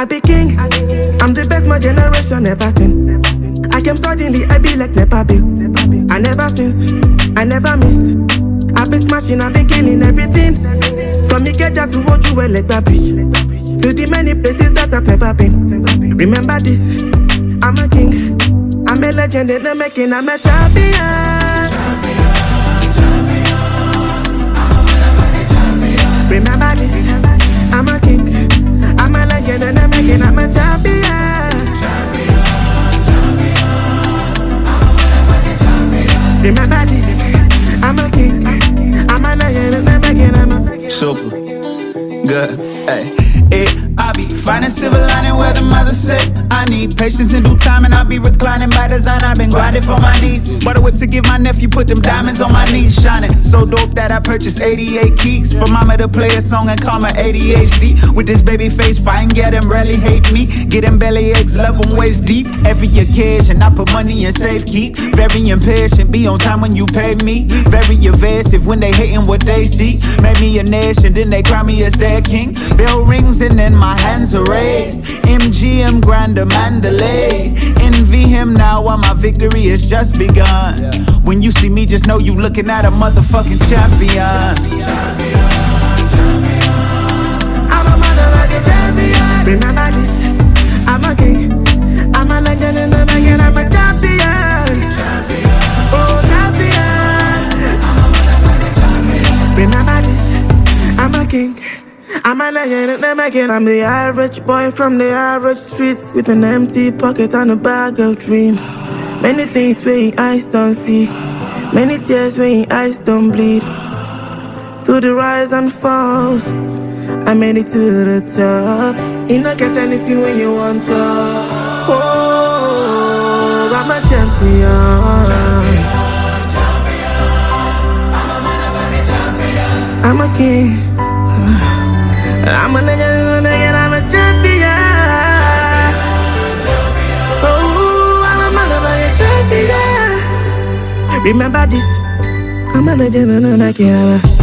I be king. I'm the best my generation ever seen. I came suddenly, I be like Nepa be. I never since, I never miss. I be smashing, I be killing everything. From Ikeja to Ojuwele Beach. To the many places that I've never been. Remember this, I'm a king. I'm a legend in the making, I'm a champion. Good. Hey. Finding silver lining where the mother said I need patience and due time and I'll be reclining by design. I've been grinding for my needs. Bought a whip to give my nephew, put them diamonds on my knees, shining so dope that I purchased 88 keys for mama to play a song and call my ADHD. With this baby face, fine, yeah, them rarely hate me. Get them belly aches, love them waist deep. Every occasion, I put money in safe keep. Very impatient, be on time when you pay me. Very evasive when they hating what they see. Made me a nation, then they crown me as their king. Bell rings and then my hands are raised. MGM Grander Mandalay. Envy him now while my victory has just begun. When you see me, just know you looking at a motherfucking champion. I'm a motherfucking champion. Remember this, I'm a king. I'm a legend in the making, I'm a champion. Oh, champion. I'm a champion. Remember this, I'm a king. I'm a legend in the making. I'm the average boy from the average streets with an empty pocket and a bag of dreams. Many things where eyes don't see, many tears where eyes don't bleed. Through the rise and falls, I made it to the top. You don't get anything when you want to. Oh, I'm a champion. I'm a king. I'm a legend, and I'm a champion. Oh, I'm a motherfucking champion. Remember this. I'm a legend and I'm a king.